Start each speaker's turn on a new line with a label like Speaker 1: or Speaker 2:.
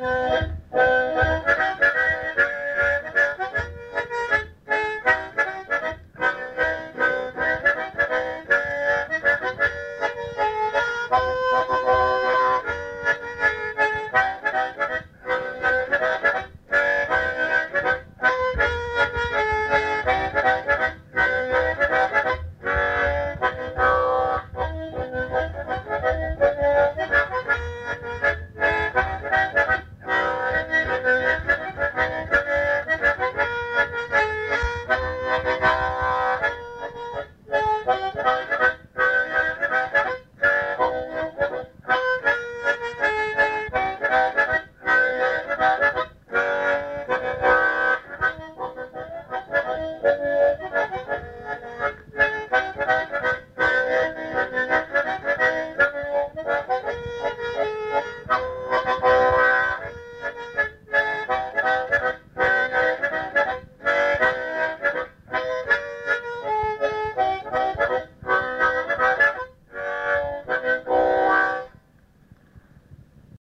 Speaker 1: Bye.